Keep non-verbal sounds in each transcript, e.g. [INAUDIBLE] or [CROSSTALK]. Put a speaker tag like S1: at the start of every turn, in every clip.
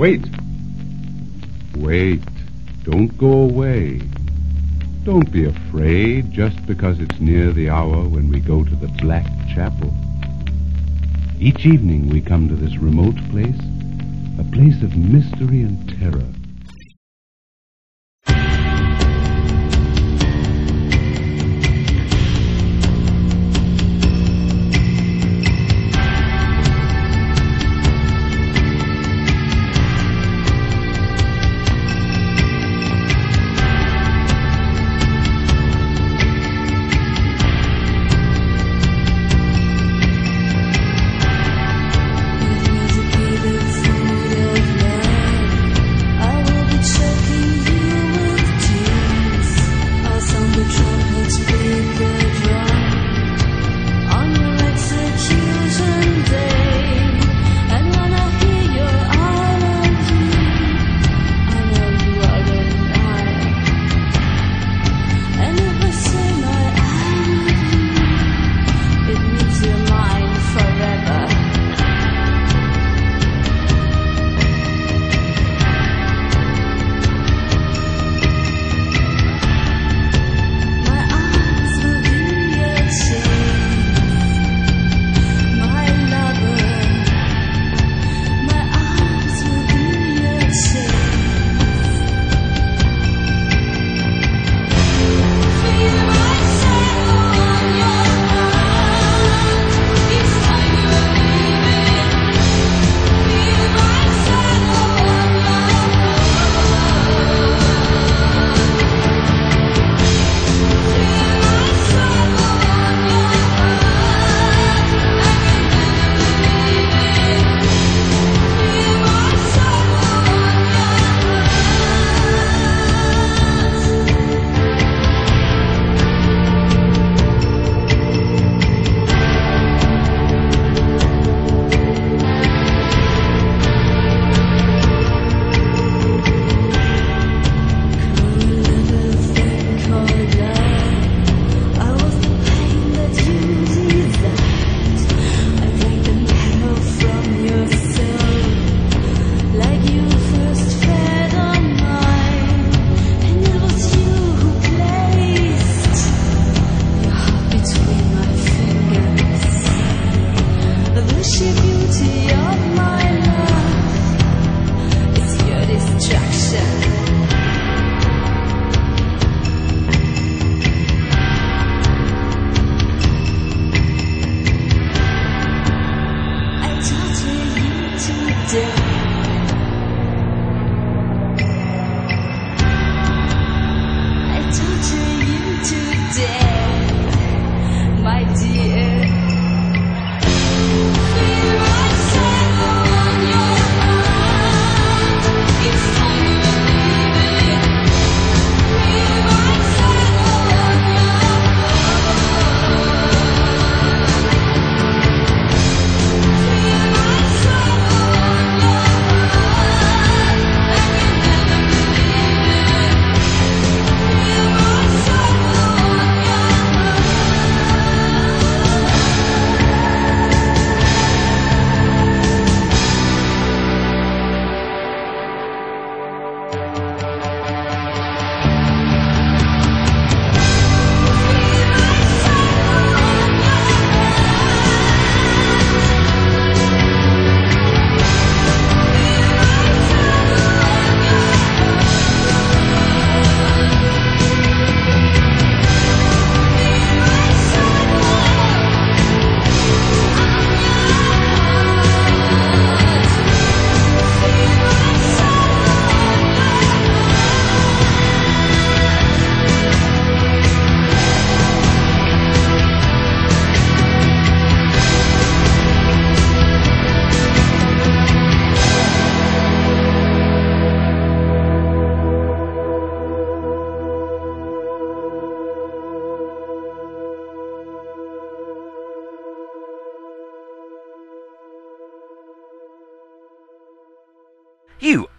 S1: Wait. Wait. Don't go away. Don't be afraid just because it's near the hour when we go to the Black Chapel. Each evening we come to this remote place, a place of mystery and terror.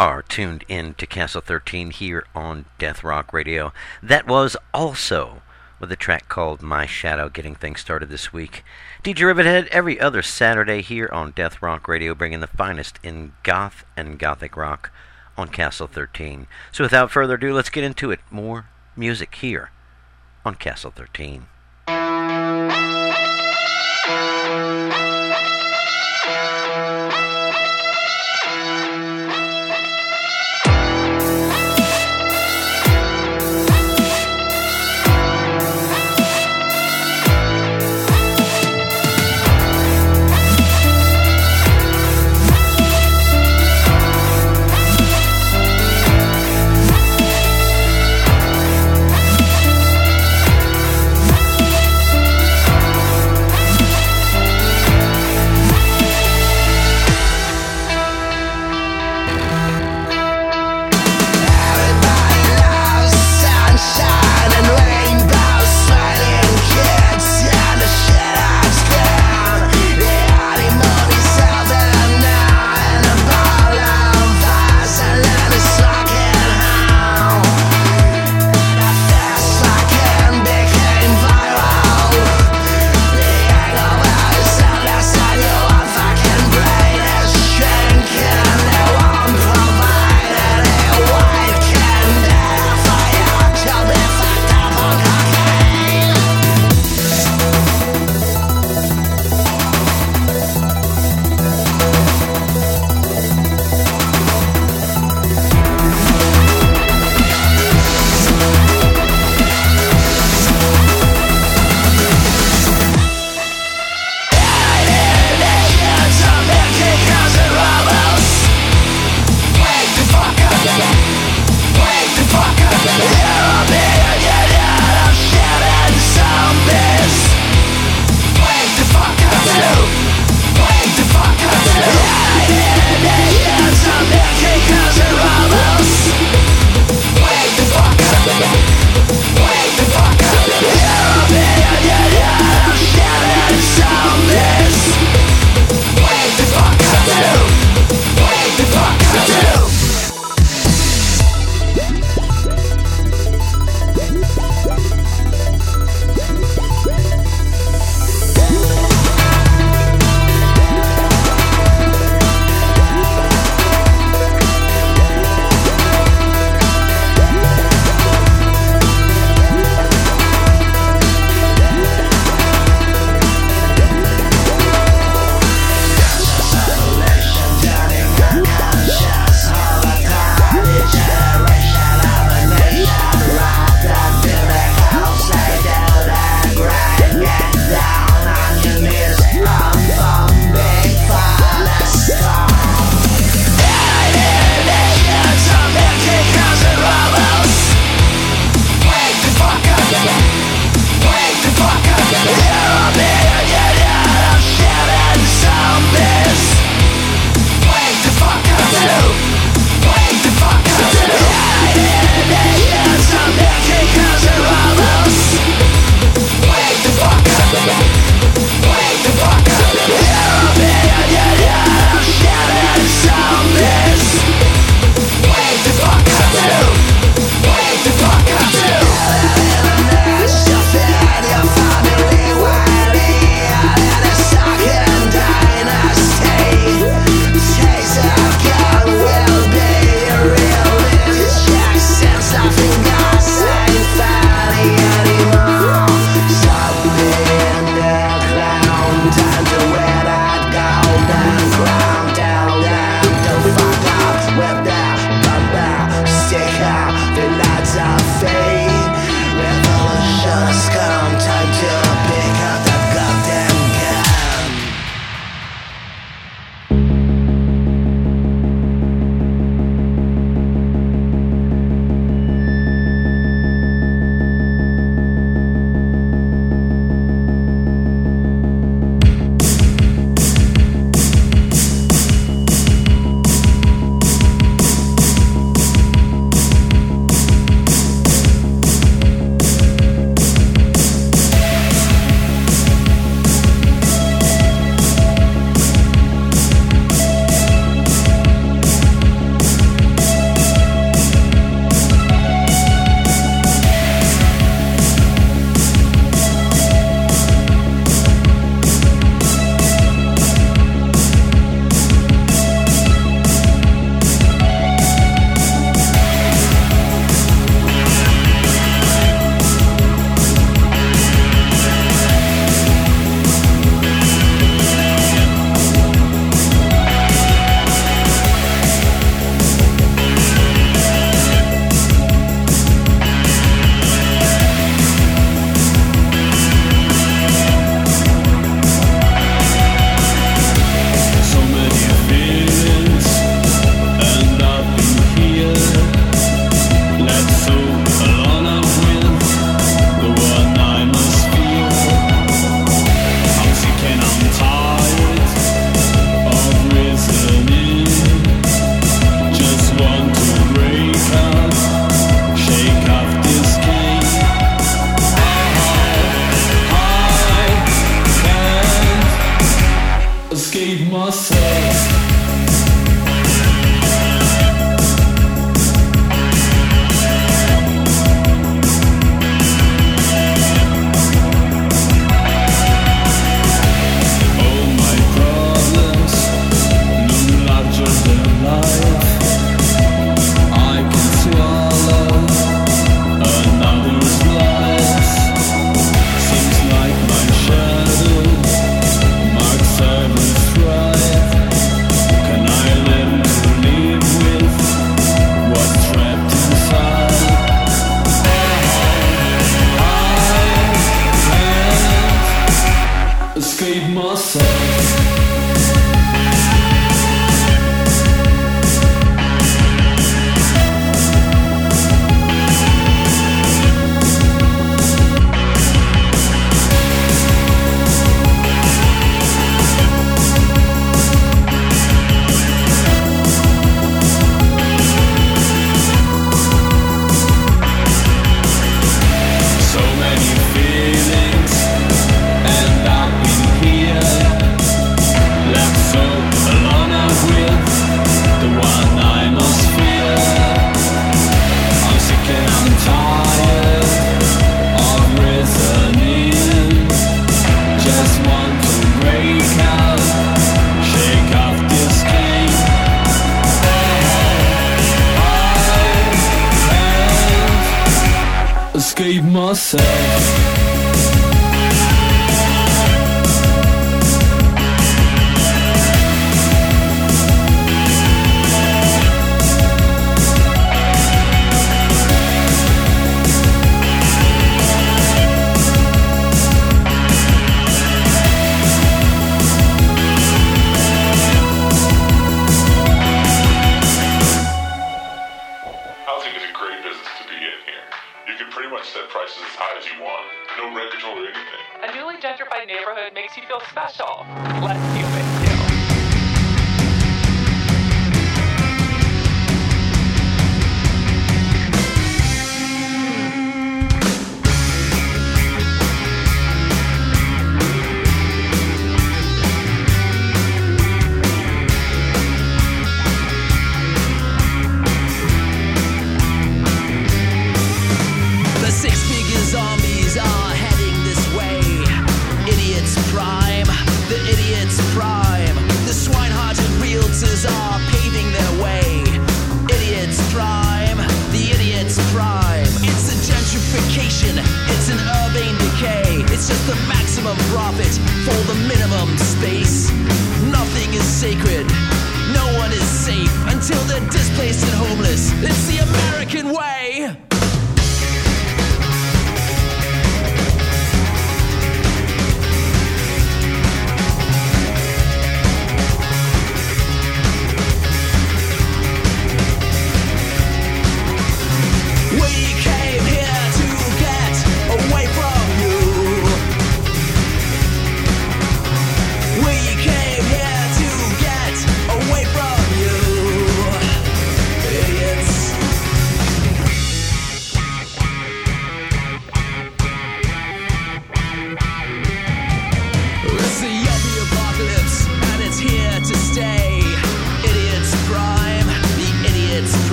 S2: Are tuned in to Castle 13 here on Death Rock Radio. That was also with a track called My Shadow getting things started this week. DJ Rivethead every other Saturday here on Death Rock Radio, bringing the finest in goth and gothic rock on Castle 13. So without further ado, let's get into it. More music here on Castle 13.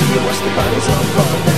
S3: See you watch the bodies all fall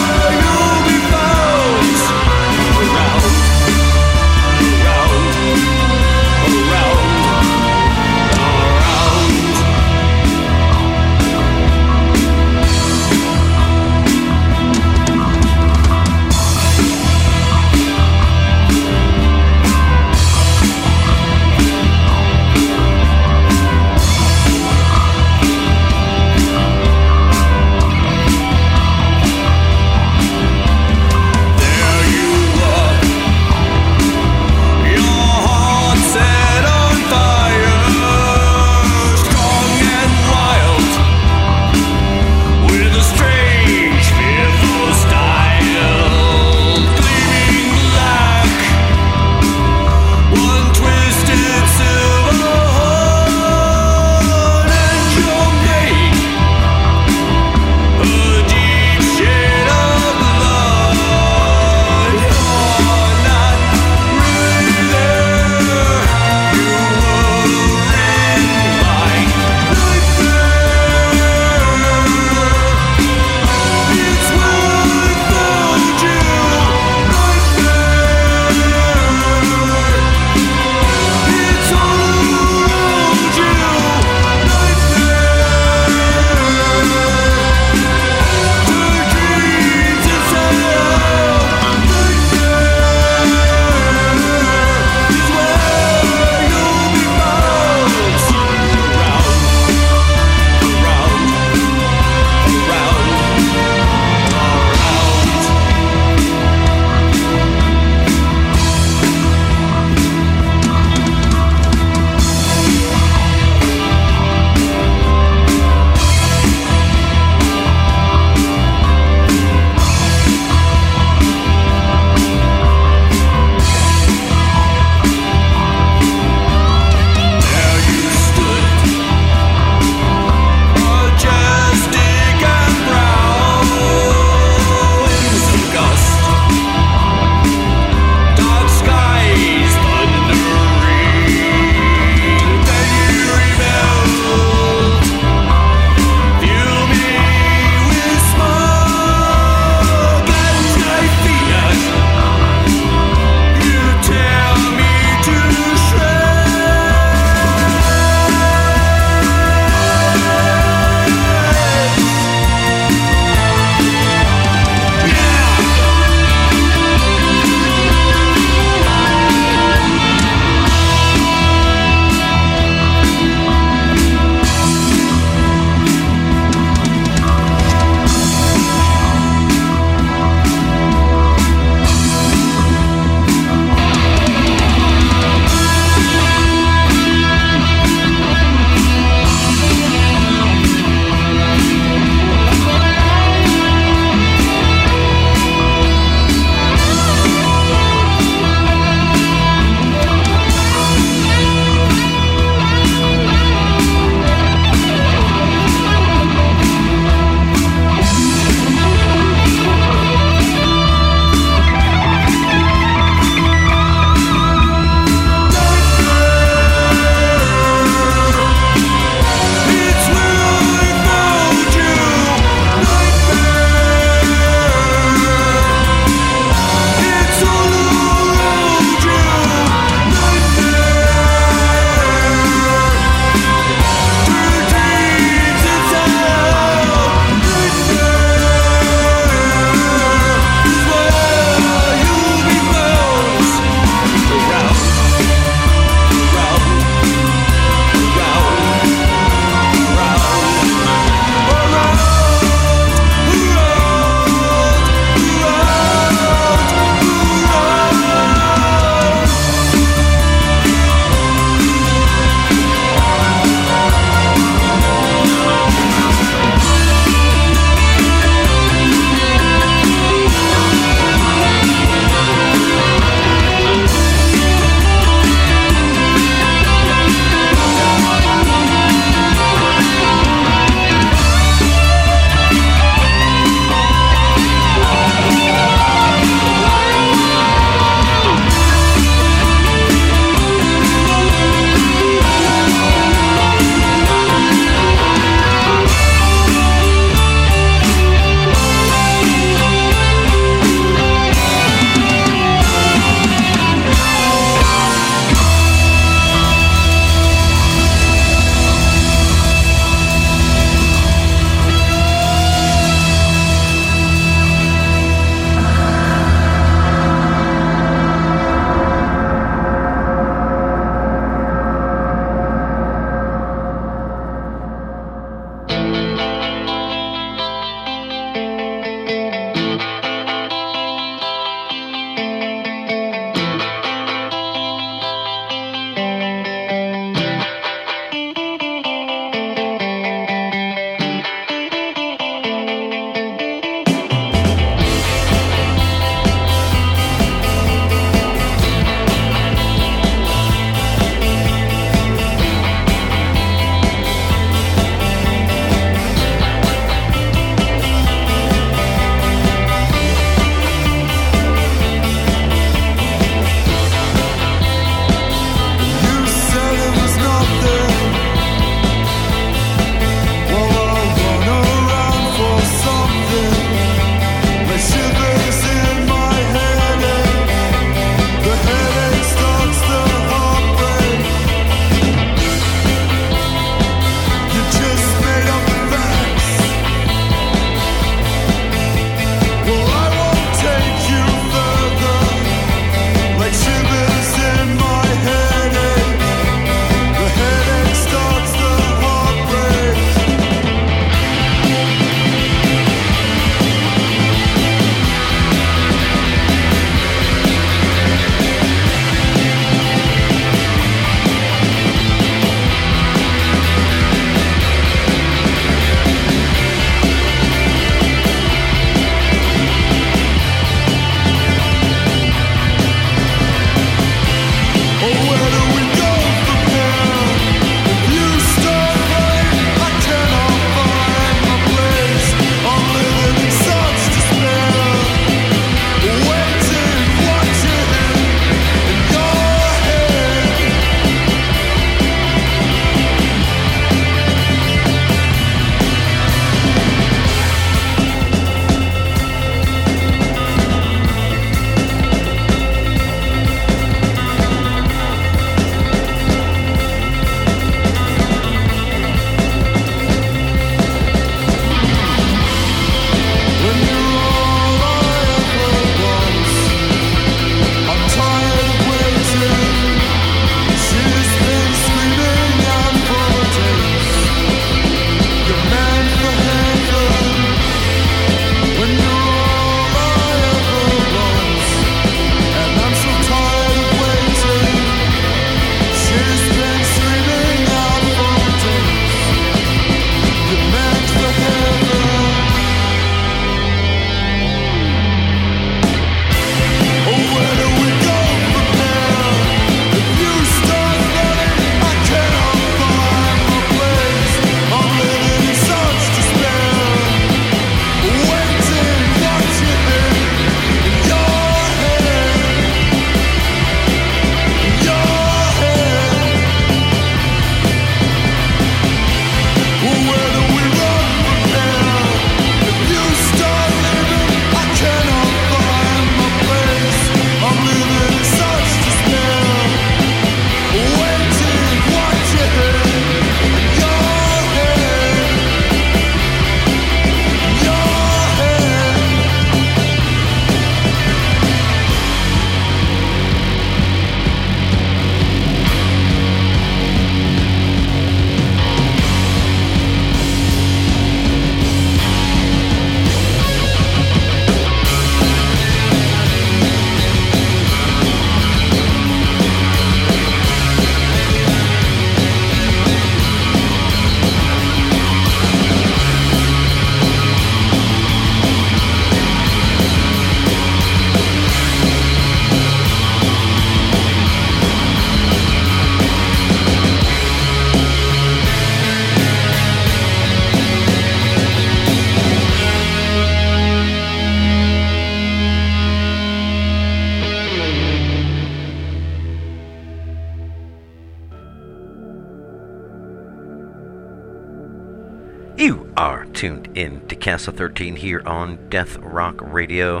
S3: to
S2: Castle 13 here on Death Rock Radio.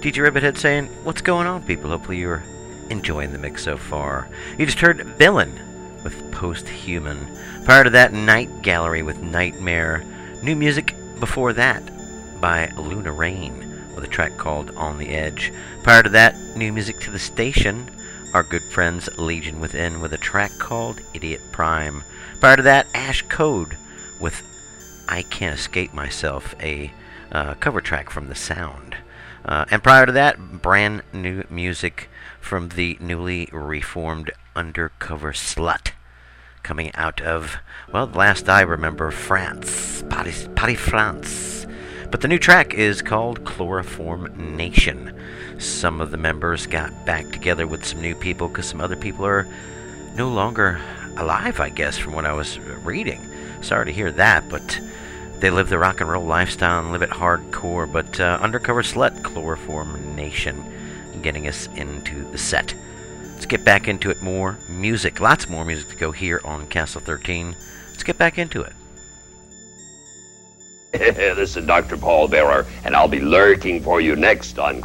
S2: DJ Rivethead saying, What's going on, people? Hopefully you're enjoying the mix so far. You just heard Villain with Posthuman. Prior to that, Night Gallery with Nightmare. New music before that by Luna Rain with a track called On the Edge. Prior to that, new music to the station. Our good friends Legion Within with a track called Idiot Prime. Prior to that, Ash Code with I Can't Escape Myself, a uh, cover track from The Sound. Uh, and prior to that, brand new music from the newly reformed Undercover Slut, coming out of, well, last I remember, France, Paris, Paris, France. But the new track is called Chloroform Nation. Some of the members got back together with some new people because some other people are no longer alive, I guess, from what I was reading. Sorry to hear that, but they live the rock and roll lifestyle and live it hardcore. But uh, Undercover Slut, Chloroform Nation, getting us into the set. Let's get back into it more. Music, lots more music to go here on Castle 13. Let's get back into it. [LAUGHS]
S4: this is Dr. Paul Bearer, and I'll be lurking for you next on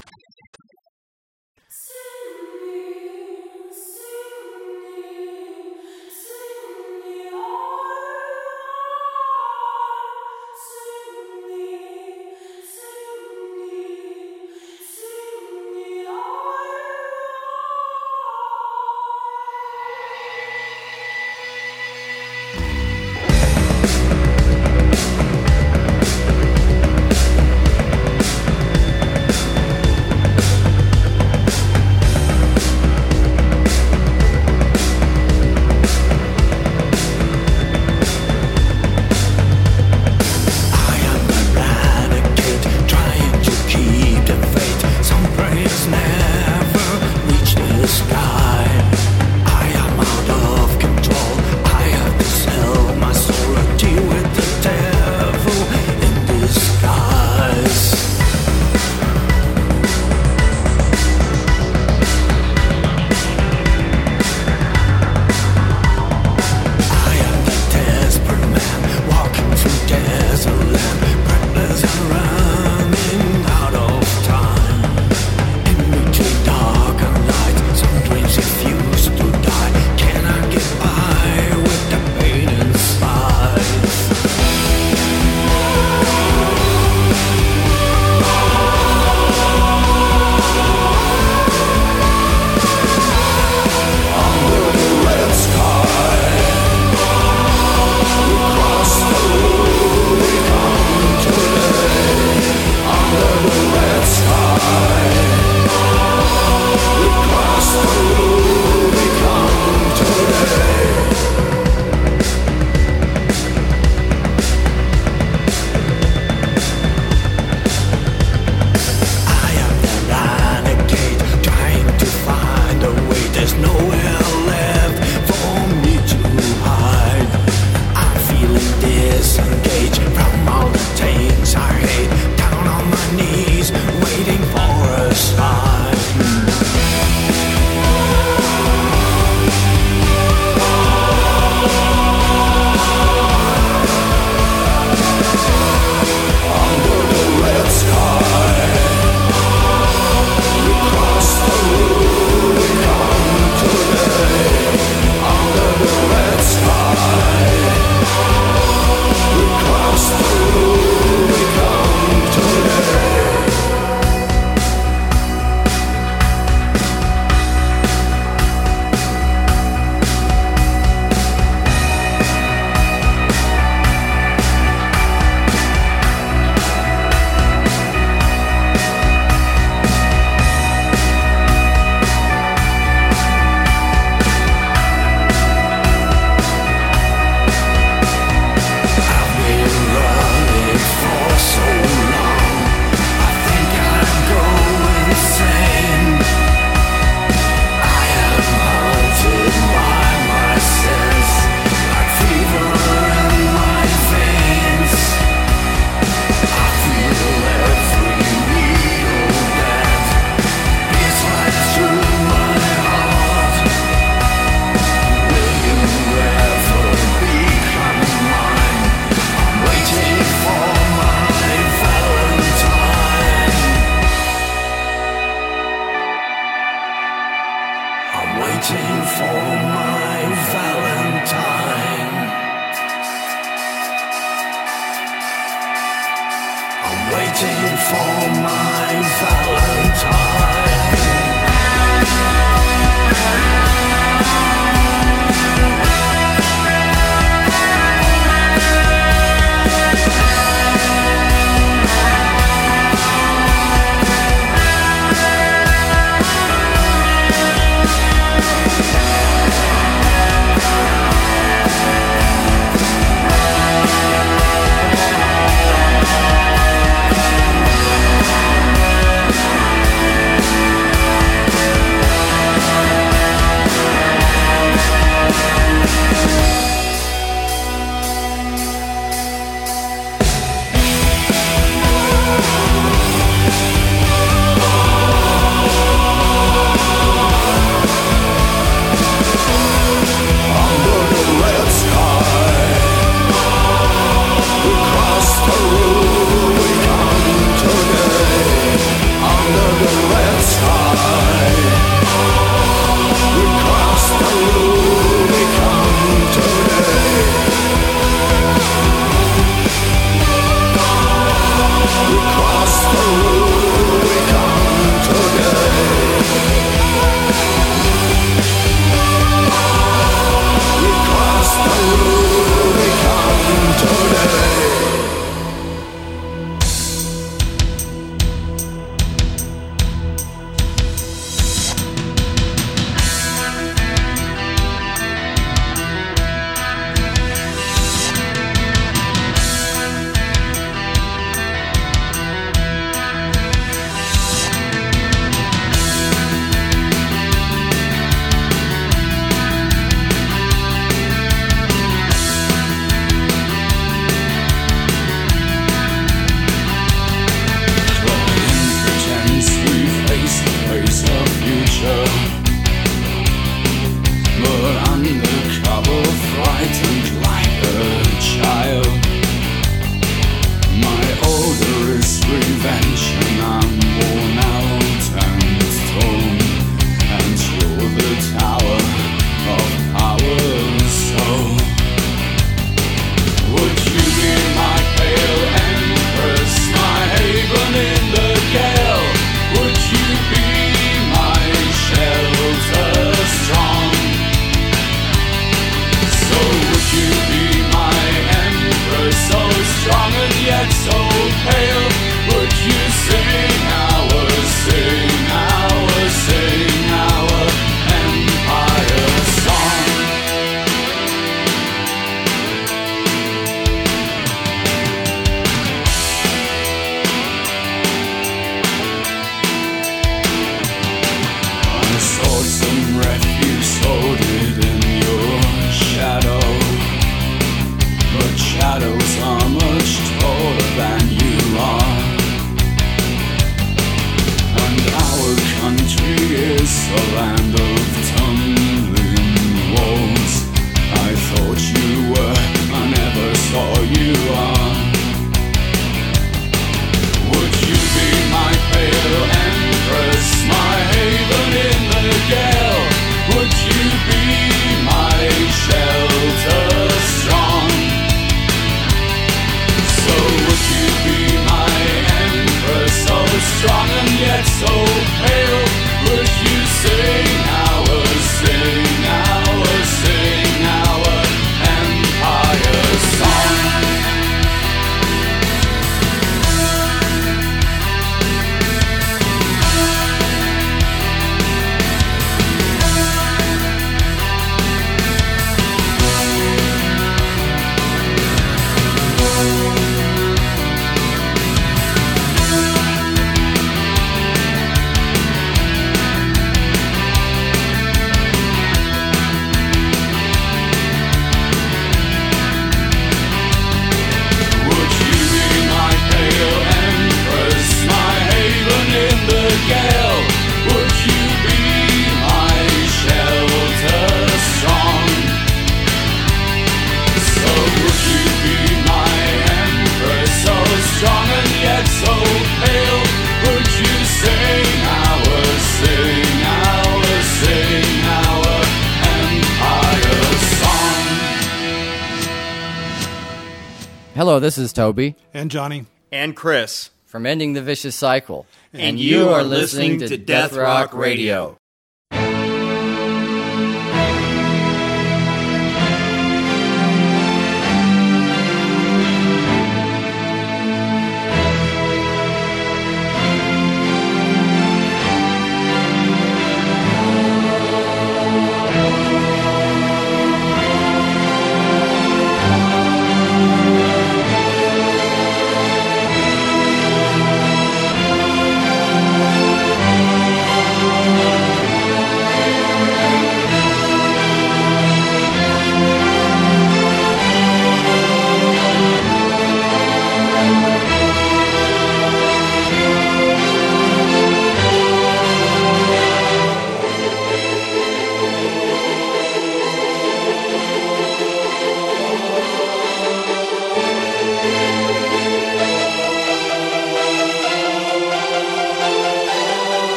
S5: Hello, this is Toby
S6: And Johnny.
S7: And Chris.
S5: from Ending the Vicious Cycle.
S7: And you are listening to Death Rock Radio.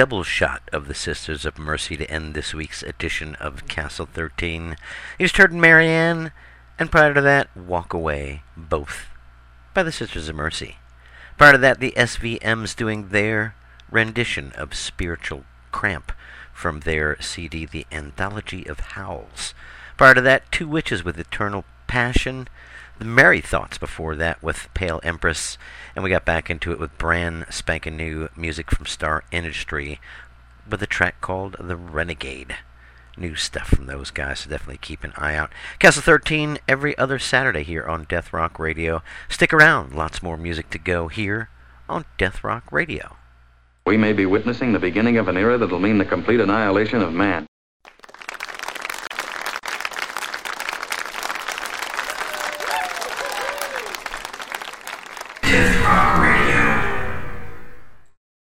S2: Double shot of the Sisters of Mercy to end this week's edition of Castle 13. You just heard Marianne, and prior to that, Walk Away, both by the Sisters of Mercy. Prior to that, the SVMs doing their rendition of Spiritual Cramp from their CD, The Anthology of Howls. Prior to that, Two Witches with Eternal Passion. Merry Thoughts before that with Pale Empress. And we got back into it with brand spanking new music from Star Industry with a track called The Renegade. New stuff from those guys, so definitely keep an eye out. Castle 13 every other Saturday here on Death Rock Radio. Stick around, lots more music to go here on Death Rock Radio.
S8: We may be witnessing the beginning of an era that'll mean the complete annihilation of man.